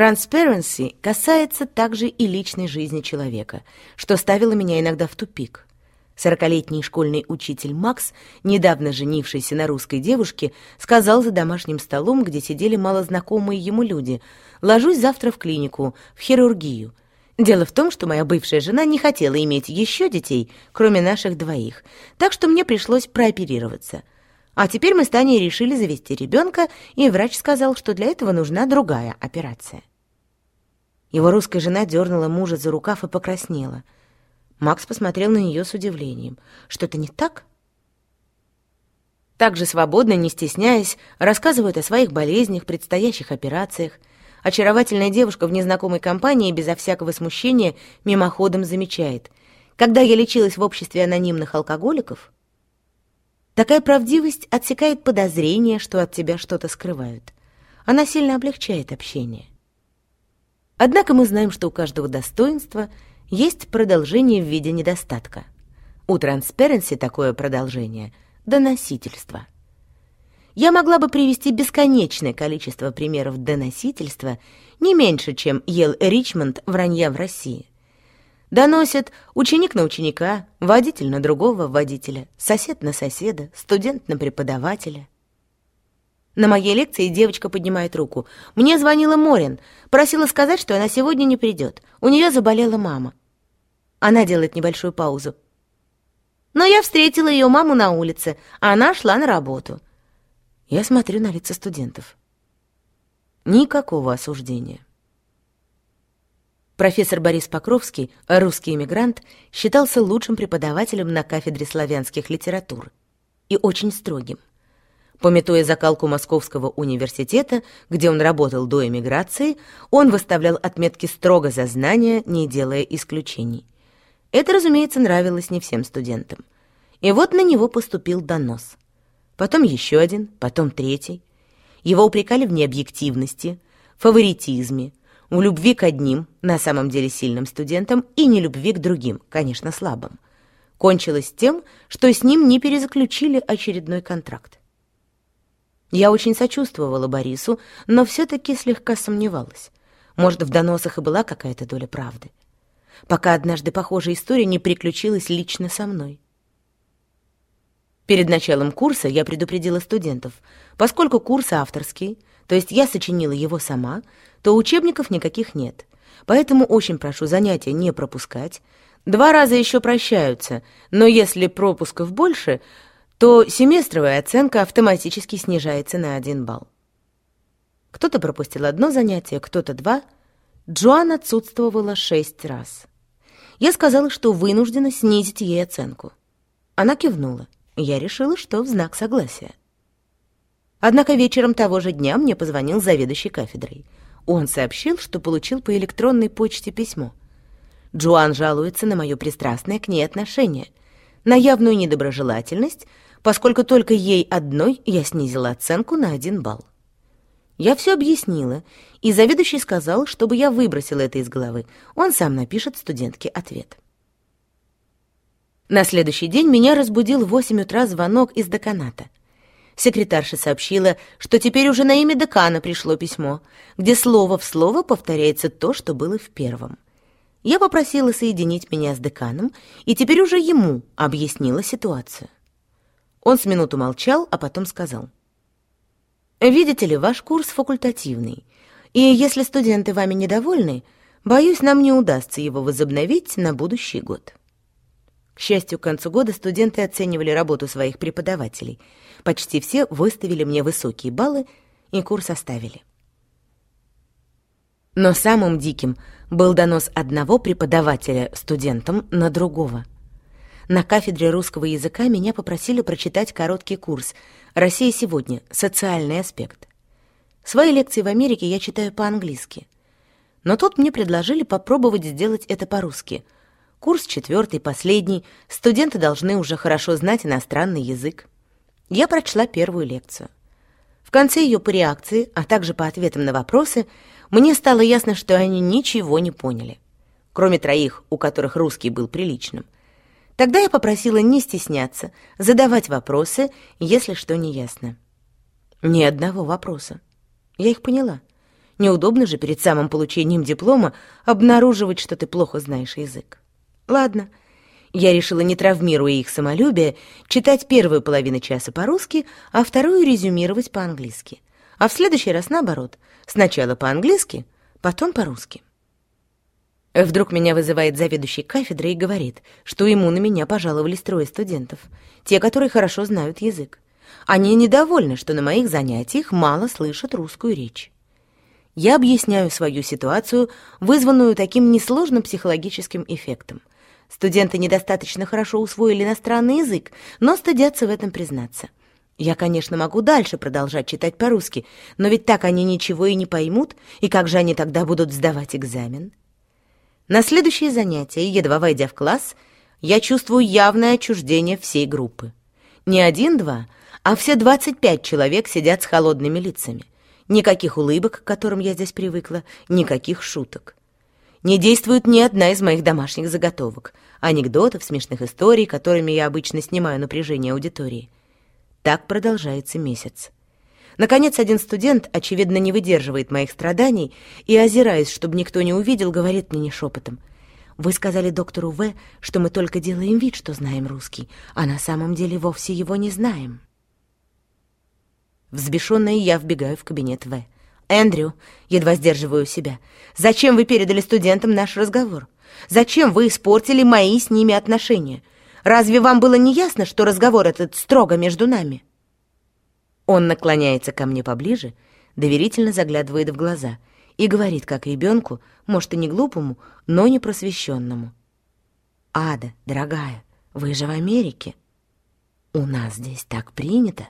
Transparency касается также и личной жизни человека, что ставило меня иногда в тупик. Сорокалетний школьный учитель Макс, недавно женившийся на русской девушке, сказал за домашним столом, где сидели малознакомые ему люди, «Ложусь завтра в клинику, в хирургию. Дело в том, что моя бывшая жена не хотела иметь еще детей, кроме наших двоих, так что мне пришлось прооперироваться». А теперь мы с Таней решили завести ребенка, и врач сказал, что для этого нужна другая операция. Его русская жена дернула мужа за рукав и покраснела. Макс посмотрел на нее с удивлением. «Что-то не так?» Так же свободно, не стесняясь, рассказывают о своих болезнях, предстоящих операциях. Очаровательная девушка в незнакомой компании безо всякого смущения мимоходом замечает. «Когда я лечилась в обществе анонимных алкоголиков, Такая правдивость отсекает подозрение, что от тебя что-то скрывают. Она сильно облегчает общение. Однако мы знаем, что у каждого достоинства есть продолжение в виде недостатка. У Transparency такое продолжение — доносительство. Я могла бы привести бесконечное количество примеров доносительства, не меньше, чем ел Ричмонд вранья в России. Доносит ученик на ученика, водитель на другого водителя, сосед на соседа, студент на преподавателя. На моей лекции девочка поднимает руку. Мне звонила Морин, просила сказать, что она сегодня не придет. У нее заболела мама. Она делает небольшую паузу. Но я встретила ее маму на улице, а она шла на работу. Я смотрю на лица студентов. Никакого осуждения. Профессор Борис Покровский, русский эмигрант, считался лучшим преподавателем на кафедре славянских литератур и очень строгим. Пометуя закалку Московского университета, где он работал до эмиграции, он выставлял отметки строго за знания, не делая исключений. Это, разумеется, нравилось не всем студентам. И вот на него поступил донос. Потом еще один, потом третий. Его упрекали в необъективности, фаворитизме, в любви к одним, на самом деле сильным студентам, и нелюбви к другим, конечно, слабым. Кончилось тем, что с ним не перезаключили очередной контракт. Я очень сочувствовала Борису, но все-таки слегка сомневалась. Может, в доносах и была какая-то доля правды. Пока однажды похожая история не приключилась лично со мной. Перед началом курса я предупредила студентов, поскольку курс авторский, то есть я сочинила его сама, то учебников никаких нет. Поэтому очень прошу занятия не пропускать. Два раза еще прощаются, но если пропусков больше, то семестровая оценка автоматически снижается на один балл. Кто-то пропустил одно занятие, кто-то два. Джоан отсутствовала шесть раз. Я сказала, что вынуждена снизить ей оценку. Она кивнула. Я решила, что в знак согласия. Однако вечером того же дня мне позвонил заведующий кафедрой — он сообщил, что получил по электронной почте письмо. Джоан жалуется на мое пристрастное к ней отношение, на явную недоброжелательность, поскольку только ей одной я снизила оценку на один балл. Я все объяснила, и заведующий сказал, чтобы я выбросила это из головы. Он сам напишет студентке ответ. На следующий день меня разбудил в 8 утра звонок из деканата — Секретарша сообщила, что теперь уже на имя декана пришло письмо, где слово в слово повторяется то, что было в первом. Я попросила соединить меня с деканом, и теперь уже ему объяснила ситуацию. Он с минуту молчал, а потом сказал. «Видите ли, ваш курс факультативный, и если студенты вами недовольны, боюсь, нам не удастся его возобновить на будущий год». К счастью, к концу года студенты оценивали работу своих преподавателей. Почти все выставили мне высокие баллы и курс оставили. Но самым диким был донос одного преподавателя студентам на другого. На кафедре русского языка меня попросили прочитать короткий курс «Россия сегодня. Социальный аспект». Свои лекции в Америке я читаю по-английски. Но тут мне предложили попробовать сделать это по-русски — Курс четвертый, последний. Студенты должны уже хорошо знать иностранный язык. Я прочла первую лекцию. В конце ее по реакции, а также по ответам на вопросы, мне стало ясно, что они ничего не поняли. Кроме троих, у которых русский был приличным. Тогда я попросила не стесняться, задавать вопросы, если что не ясно. Ни одного вопроса. Я их поняла. Неудобно же перед самым получением диплома обнаруживать, что ты плохо знаешь язык. Ладно, я решила, не травмируя их самолюбие, читать первую половину часа по-русски, а вторую резюмировать по-английски. А в следующий раз наоборот. Сначала по-английски, потом по-русски. Вдруг меня вызывает заведующий кафедрой и говорит, что ему на меня пожаловались трое студентов, те, которые хорошо знают язык. Они недовольны, что на моих занятиях мало слышат русскую речь. Я объясняю свою ситуацию, вызванную таким несложным психологическим эффектом. Студенты недостаточно хорошо усвоили иностранный язык, но стыдятся в этом признаться. Я, конечно, могу дальше продолжать читать по-русски, но ведь так они ничего и не поймут, и как же они тогда будут сдавать экзамен? На следующее занятие, едва войдя в класс, я чувствую явное отчуждение всей группы. Не один-два, а все 25 человек сидят с холодными лицами. Никаких улыбок, к которым я здесь привыкла, никаких шуток. Не действует ни одна из моих домашних заготовок, анекдотов, смешных историй, которыми я обычно снимаю напряжение аудитории. Так продолжается месяц. Наконец, один студент, очевидно, не выдерживает моих страданий и, озираясь, чтобы никто не увидел, говорит мне не шепотом. «Вы сказали доктору В, что мы только делаем вид, что знаем русский, а на самом деле вовсе его не знаем». Взбешенная я вбегаю в кабинет В. «Эндрю», едва сдерживаю себя, «зачем вы передали студентам наш разговор? Зачем вы испортили мои с ними отношения? Разве вам было не ясно, что разговор этот строго между нами?» Он наклоняется ко мне поближе, доверительно заглядывает в глаза и говорит, как ребенку, может, и не глупому, но не просвещенному. «Ада, дорогая, вы же в Америке. У нас здесь так принято».